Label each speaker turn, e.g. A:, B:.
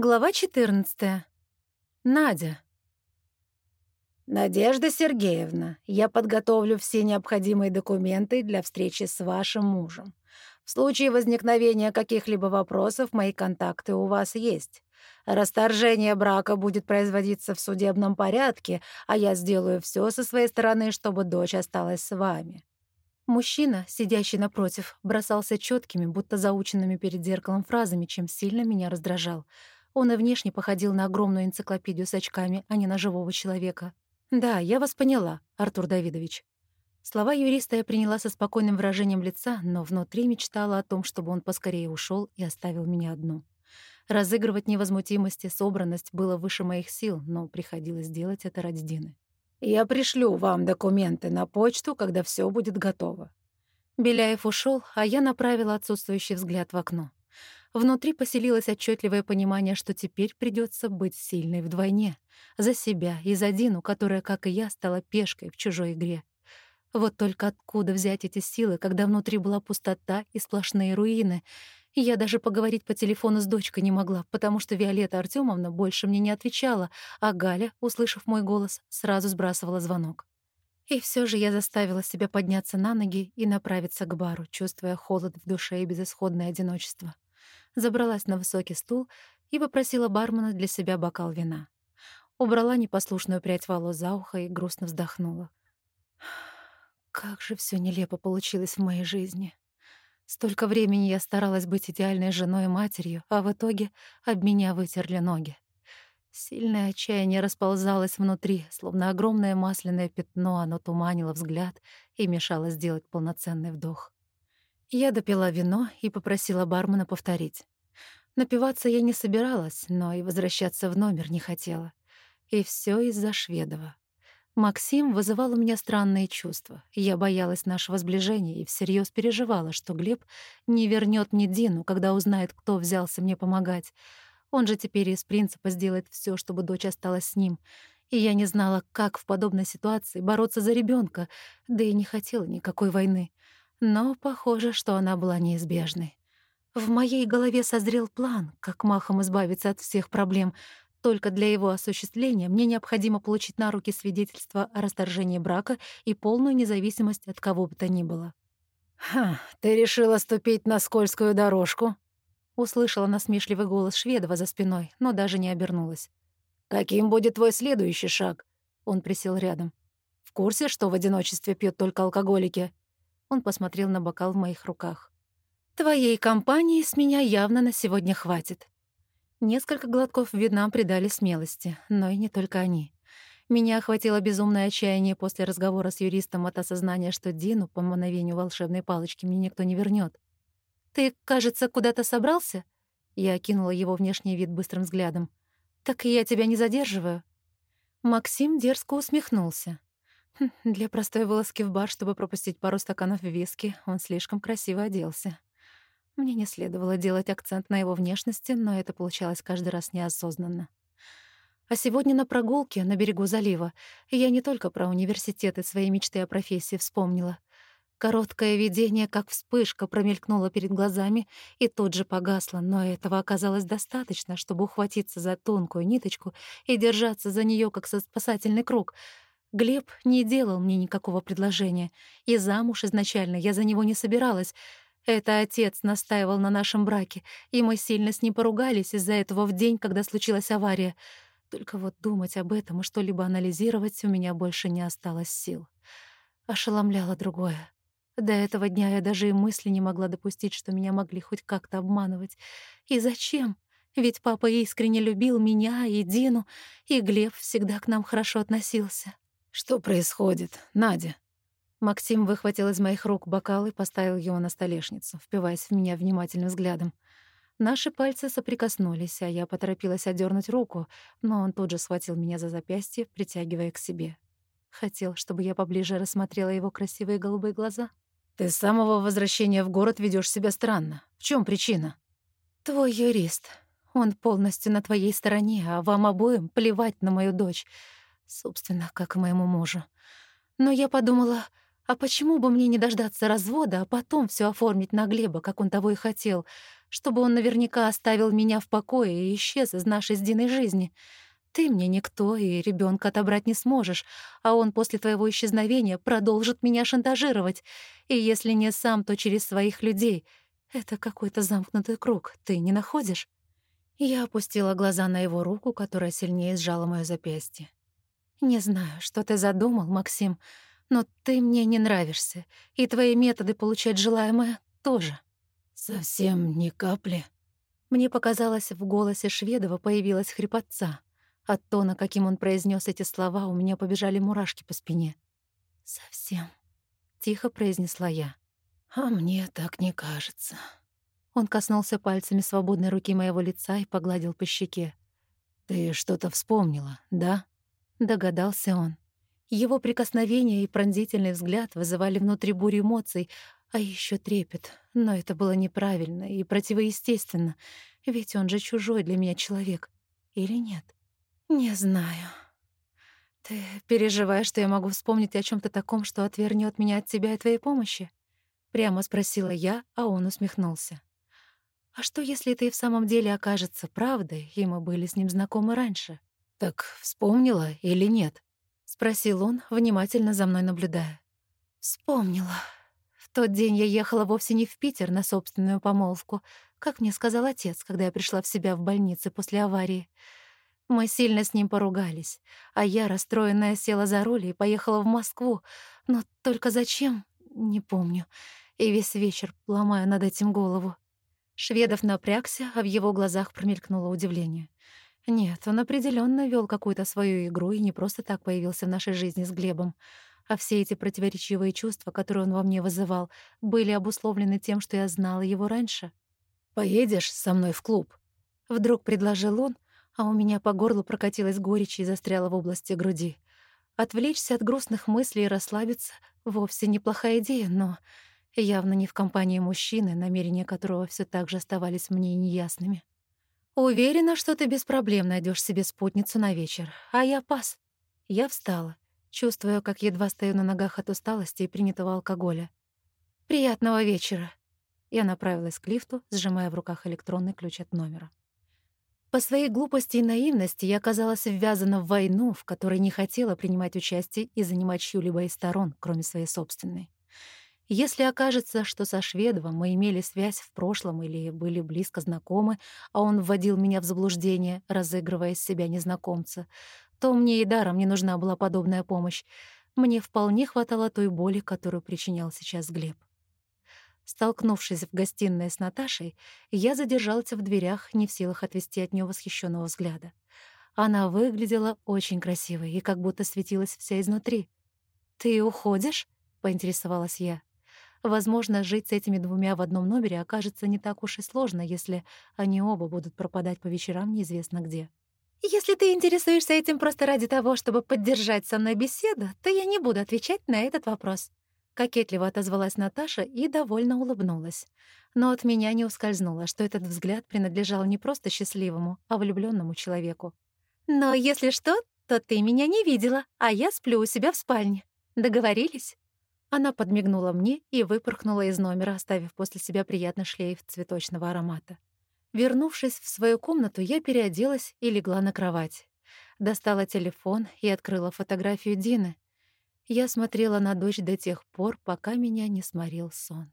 A: Глава 14. Надя.
B: «Надежда Сергеевна, я подготовлю все необходимые документы для встречи с вашим мужем. В случае возникновения каких-либо вопросов мои контакты у вас есть. Расторжение брака будет производиться в судебном порядке, а я сделаю все со своей стороны, чтобы дочь осталась с вами.
A: Мужчина, сидящий напротив, бросался четкими, будто заученными перед зеркалом фразами, чем сильно меня раздражал — он и внешне походил на огромную энциклопедию с очками, а не на живого человека. «Да, я вас поняла, Артур Давидович». Слова юриста я приняла со спокойным выражением лица, но внутри мечтала о том, чтобы он поскорее ушел и оставил меня одну. Разыгрывать невозмутимость и собранность было выше моих сил, но приходилось делать это ради Дины.
B: «Я пришлю вам документы на почту, когда все будет готово».
A: Беляев ушел, а я направила отсутствующий взгляд в окно. Внутри поселилось отчетливое понимание, что теперь придется быть сильной вдвойне. За себя и за Дину, которая, как и я, стала пешкой в чужой игре. Вот только откуда взять эти силы, когда внутри была пустота и сплошные руины? я даже поговорить по телефону с дочкой не могла, потому что Виолетта Артёмовна больше мне не отвечала, а Галя, услышав мой голос, сразу сбрасывала звонок. И все же я заставила себя подняться на ноги и направиться к бару, чувствуя холод в душе и безысходное одиночество забралась на высокий стул и попросила бармена для себя бокал вина. Убрала непослушную прядь волос за ухо и грустно вздохнула. Как же все нелепо получилось в моей жизни. Столько времени я старалась быть идеальной женой и матерью, а в итоге об меня вытерли ноги. Сильное отчаяние расползалось внутри, словно огромное масляное пятно, оно туманило взгляд и мешало сделать полноценный вдох. Я допила вино и попросила бармена повторить. Напиваться я не собиралась, но и возвращаться в номер не хотела. И все из-за Шведова. Максим вызывал у меня странные чувства. Я боялась нашего сближения и всерьез переживала, что Глеб не вернет мне Дину, когда узнает, кто взялся мне помогать. Он же теперь из принципа сделает все, чтобы дочь осталась с ним. И я не знала, как в подобной ситуации бороться за ребенка, да и не хотела никакой войны. Но похоже, что она была неизбежной. В моей голове созрел план, как махом избавиться от всех проблем. Только для его осуществления мне необходимо получить на руки свидетельство о расторжении брака и полную независимость от кого бы то ни было.
B: «Ха, ты решила ступить на скользкую дорожку?»
A: Услышала насмешливый голос Шведова за спиной, но даже не обернулась.
B: «Каким будет твой следующий шаг?» Он присел рядом. «В курсе, что в одиночестве пьют только алкоголики?»
A: Он посмотрел на бокал в моих руках. «Твоей компании с меня явно на сегодня хватит». Несколько глотков вина придали смелости, но и не только они. Меня охватило безумное отчаяние после разговора с юристом от осознания, что Дину по мановению волшебной палочки мне никто не вернет. «Ты, кажется, куда-то собрался?» Я окинула его внешний вид быстрым взглядом. «Так я тебя не задерживаю». Максим дерзко усмехнулся. Хм, для простой вылазки в бар, чтобы пропустить пару стаканов виски, он слишком красиво оделся. Мне не следовало делать акцент на его внешности, но это получалось каждый раз неосознанно. А сегодня на прогулке на берегу залива я не только про университет и свои мечты о профессии вспомнила. Короткое видение, как вспышка, промелькнуло перед глазами и тут же погасло, но этого оказалось достаточно, чтобы ухватиться за тонкую ниточку и держаться за нее как со спасательный круг — Глеб не делал мне никакого предложения, и замуж изначально я за него не собиралась. Это отец настаивал на нашем браке, и мы сильно с ним поругались из-за этого в день, когда случилась авария. Только вот думать об этом и что-либо анализировать у меня больше не осталось сил. Ошеломляло другое. До этого дня я даже и мысли не могла допустить, что меня могли хоть как-то обманывать. И зачем? Ведь папа искренне любил меня и Дину, и Глеб всегда к нам хорошо относился.
B: «Что происходит, Надя?»
A: Максим выхватил из моих рук бокал и поставил его на столешницу, впиваясь в меня внимательным взглядом. Наши пальцы соприкоснулись, а я поторопилась отдернуть руку, но он тут же схватил меня за запястье, притягивая к себе. Хотел, чтобы я поближе рассмотрела его красивые голубые глаза.
B: «Ты с самого возвращения в город ведешь себя странно. В чем причина?»
A: «Твой юрист. Он полностью на твоей стороне, а вам обоим плевать на мою дочь. Собственно, как и моему мужу. Но я подумала, а почему бы мне не дождаться развода, а потом все оформить на Глеба, как он того и хотел? чтобы он наверняка оставил меня в покое и исчез из нашей с Диной жизни. Ты мне никто, и ребенка отобрать не сможешь, а он после твоего исчезновения продолжит меня шантажировать. И если не сам, то через своих людей. Это какой-то замкнутый круг, ты не находишь?» Я опустила глаза на его руку, которая сильнее сжала моё запястье. «Не знаю, что ты задумал, Максим, но ты мне не нравишься, и твои методы получать желаемое тоже».
B: «Совсем ни капли».
A: Мне показалось, в голосе Шведова появилась хрипотца. От тона, каким он произнес эти слова, у меня побежали мурашки по спине. «Совсем», — тихо произнесла я.
B: «А мне так не кажется».
A: Он коснулся пальцами свободной руки моего лица и погладил по щеке.
B: «Ты что-то вспомнила, да?»
A: Догадался он. Его прикосновение и пронзительный взгляд вызывали внутри бурю эмоций, а еще трепет. Но это было неправильно и противоестественно, ведь он же чужой для меня человек. Или нет? Не знаю. Ты переживаешь, что я могу вспомнить о чем то таком, что отвернет меня от тебя и твоей помощи? Прямо спросила я, а он усмехнулся. А что, если это и в самом деле окажется правдой, и мы были с ним знакомы раньше?
B: Так вспомнила или нет?
A: спросил он, внимательно за мной наблюдая. Вспомнила. В тот день я ехала вовсе не в Питер на собственную помолвку, как мне сказал отец, когда я пришла в себя в больнице после аварии. Мы сильно с ним поругались, а я, расстроенная, села за руль и поехала в Москву. Но только зачем, не помню. И весь вечер ломаю над этим голову. Шведов напрягся, а в его глазах промелькнуло удивление. Нет, он определенно вел какую-то свою игру и не просто так появился в нашей жизни с Глебом. А все эти противоречивые чувства, которые он во мне вызывал, были обусловлены тем, что я знала его раньше.
B: «Поедешь со мной в клуб?»
A: Вдруг предложил он, а у меня по горлу прокатилась горечь и застряла в области груди. Отвлечься от грустных мыслей и расслабиться — вовсе неплохая идея, но явно не в компании мужчины, намерения которого все так же оставались мне неясными. «Уверена, что ты без проблем найдешь себе спутницу на вечер, а я пас». Я встала, чувствуя, как едва стою на ногах от усталости и принятого алкоголя. «Приятного вечера». Я направилась к лифту, сжимая в руках электронный ключ от номера. По своей глупости и наивности я оказалась ввязана в войну, в которой не хотела принимать участие и занимать чью-либо из сторон, кроме своей собственной. Если окажется, что со Шведовым мы имели связь в прошлом или были близко знакомы, а он вводил меня в заблуждение, разыгрывая из себя незнакомца, то мне и даром не нужна была подобная помощь. Мне вполне хватало той боли, которую причинял сейчас Глеб. Столкнувшись в гостиной с Наташей, я задержался в дверях, не в силах отвести от нее восхищенного взгляда. Она выглядела очень красивой и как будто светилась вся изнутри. «Ты уходишь?» — поинтересовалась я. Возможно, жить с этими двумя в одном номере окажется не так уж и сложно, если они оба будут пропадать по вечерам неизвестно где. «Если ты интересуешься этим просто ради того, чтобы поддержать со мной беседу, то я не буду отвечать на этот вопрос». Кокетливо отозвалась Наташа и довольно улыбнулась. Но от меня не ускользнуло, что этот взгляд принадлежал не просто счастливому, а влюбленному человеку. «Но если что, то ты меня не видела, а я сплю у себя в спальне. Договорились?» Она подмигнула мне и выпорхнула из номера, оставив после себя приятный шлейф цветочного аромата. Вернувшись в свою комнату, я переоделась и легла на кровать. Достала телефон и открыла фотографию Дины. Я смотрела на дочь до тех пор, пока меня не сморил сон.